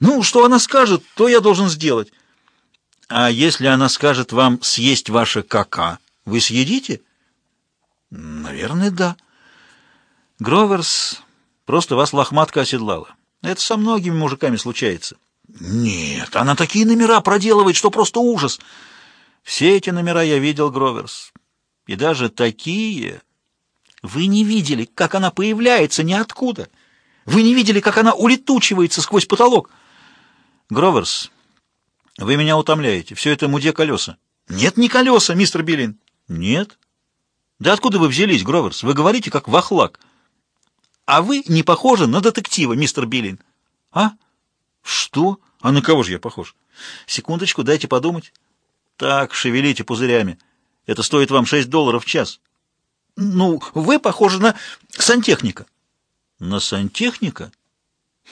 Ну, что она скажет, то я должен сделать. А если она скажет вам съесть ваше кака, вы съедите? Наверное, да. Гроверс просто вас лохматка оседлала. Это со многими мужиками случается. Нет, она такие номера проделывает, что просто ужас. Все эти номера я видел, Гроверс. И даже такие... Вы не видели, как она появляется ниоткуда. Вы не видели, как она улетучивается сквозь потолок. Гроверс, вы меня утомляете. Все это муде колеса. Нет, не колеса, мистер Биллин. Нет. Да откуда вы взялись, Гроверс? Вы говорите, как вахлак. А вы не похожи на детектива, мистер Биллин. А? Что? А на кого же я похож? Секундочку, дайте подумать. Так, шевелите пузырями. Это стоит вам 6 долларов в час. Ну, вы похожи на сантехника. На сантехника?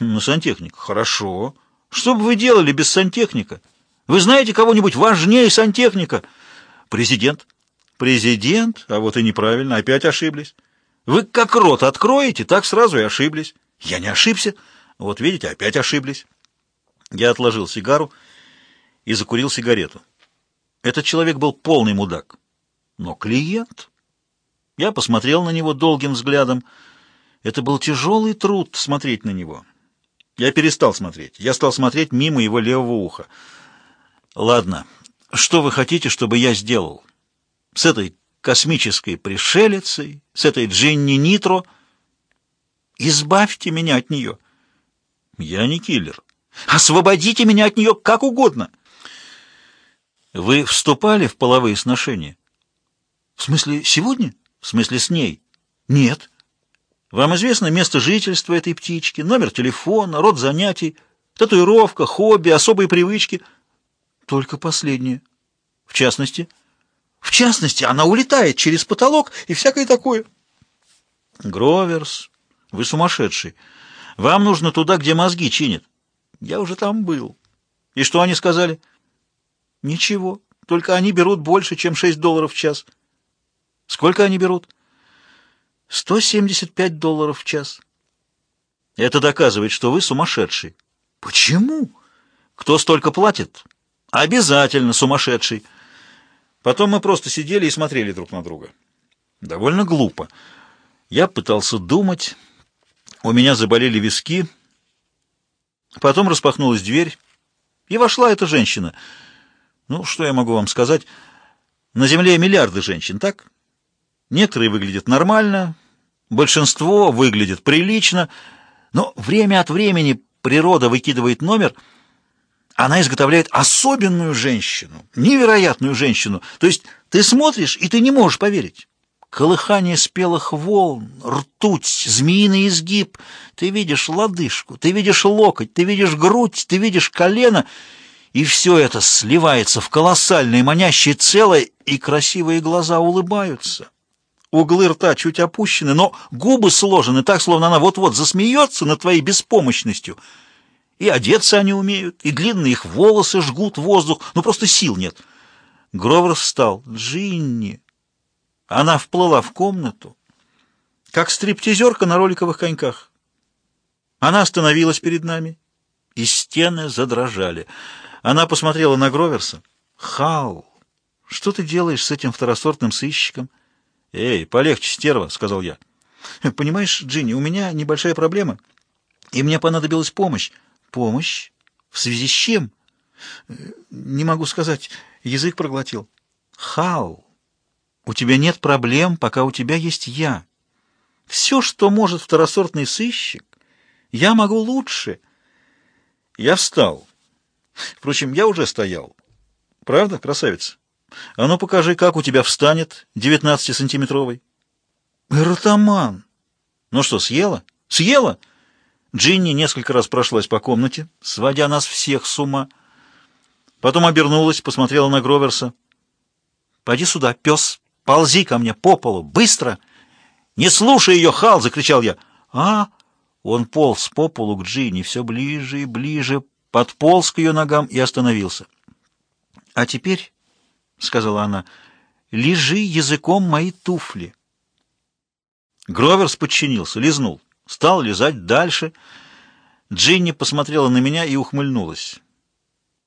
На сантехника. Хорошо. Что бы вы делали без сантехника? Вы знаете кого-нибудь важнее сантехника? Президент. Президент? А вот и неправильно, опять ошиблись. Вы как рот откроете, так сразу и ошиблись. Я не ошибся. Вот видите, опять ошиблись. Я отложил сигару и закурил сигарету. Этот человек был полный мудак. Но клиент... Я посмотрел на него долгим взглядом. Это был тяжелый труд смотреть на него. Я перестал смотреть. Я стал смотреть мимо его левого уха. Ладно, что вы хотите, чтобы я сделал? С этой космической пришелицей, с этой Джинни Нитро? Избавьте меня от нее. Я не киллер. Освободите меня от нее как угодно. Вы вступали в половые сношения? В смысле, сегодня? В смысле, с ней? Нет. Вам известно место жительства этой птички, номер телефона, род занятий, татуировка, хобби, особые привычки? Только последнее. В частности? В частности, она улетает через потолок и всякое такое. Гроверс, вы сумасшедший. Вам нужно туда, где мозги чинят. Я уже там был. И что они сказали? Ничего, только они берут больше, чем 6 долларов в час. Сколько они берут? 175 долларов в час. Это доказывает, что вы сумасшедший. Почему? Кто столько платит? Обязательно сумасшедший. Потом мы просто сидели и смотрели друг на друга. Довольно глупо. Я пытался думать. У меня заболели виски. Потом распахнулась дверь, и вошла эта женщина. Ну, что я могу вам сказать? На Земле миллиарды женщин, так? Некоторые выглядят нормально, большинство выглядит прилично, но время от времени природа выкидывает номер, она изготовляет особенную женщину, невероятную женщину. То есть ты смотришь, и ты не можешь поверить. Колыхание спелых волн, ртуть, змеиный изгиб. Ты видишь лодыжку, ты видишь локоть, ты видишь грудь, ты видишь колено, и все это сливается в колоссальное манящее целое, и красивые глаза улыбаются. Углы рта чуть опущены, но губы сложены так, словно она вот-вот засмеется над твоей беспомощностью. И одеться они умеют, и длинные их волосы жгут воздух, но просто сил нет. Гровер встал. «Джинни!» Она вплыла в комнату, как стриптизерка на роликовых коньках. Она остановилась перед нами, и стены задрожали. Она посмотрела на Гроверса. «Хау, что ты делаешь с этим второсортным сыщиком?» «Эй, полегче, стерва», — сказал я. «Понимаешь, Джинни, у меня небольшая проблема, и мне понадобилась помощь». «Помощь? В связи с чем?» «Не могу сказать. Язык проглотил». «Хау, у тебя нет проблем, пока у тебя есть я. Все, что может второсортный сыщик, я могу лучше». Я встал. Впрочем, я уже стоял. Правда, красавица? А ну покажи, как у тебя встанет девятнадцатисантиметровый. Ротаман. Ну что, съела? Съела? Джинни несколько раз прошлась по комнате, сводя нас всех с ума. Потом обернулась, посмотрела на Гроверса. «Пойди сюда, пес, ползи ко мне по полу, быстро!» «Не слушай ее, Хал!» — закричал я. «А?» Он полз по полу к Джинни, все ближе и ближе, подполз к ее ногам и остановился. «А теперь...» — сказала она, — «лежи языком мои туфли». Гроверс подчинился, лизнул, стал лизать дальше. Джинни посмотрела на меня и ухмыльнулась.